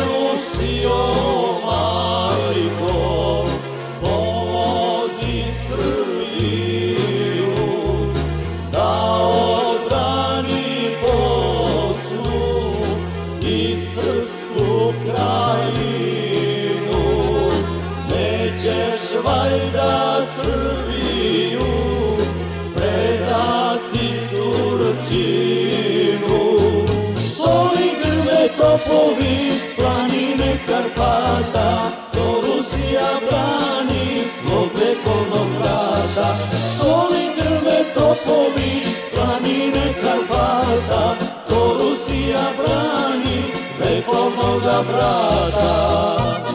Lucio Marico, Moses Luis. Valjda Srbiju predati Turčinu. Soli grme topovi s planine Karpata, to Rusija brani svog vekovnog vrata. Soli grme topovi s planine Karpata, to Rusija brani como la plata.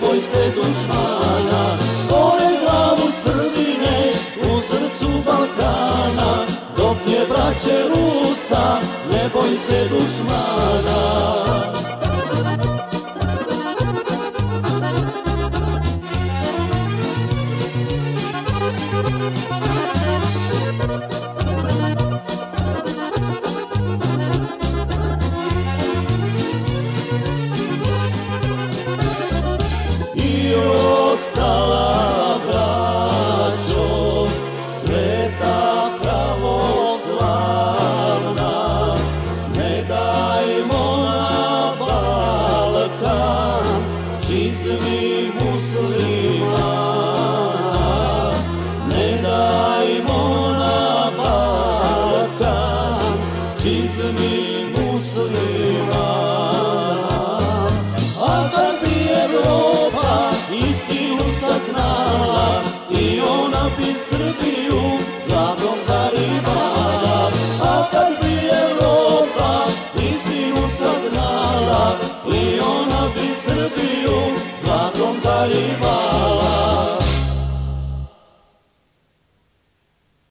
Boj se dušmana, Gore glavu Srbine u srcu Balkana, dok je braće Rusa, ne boj se dušmana. стало. Hare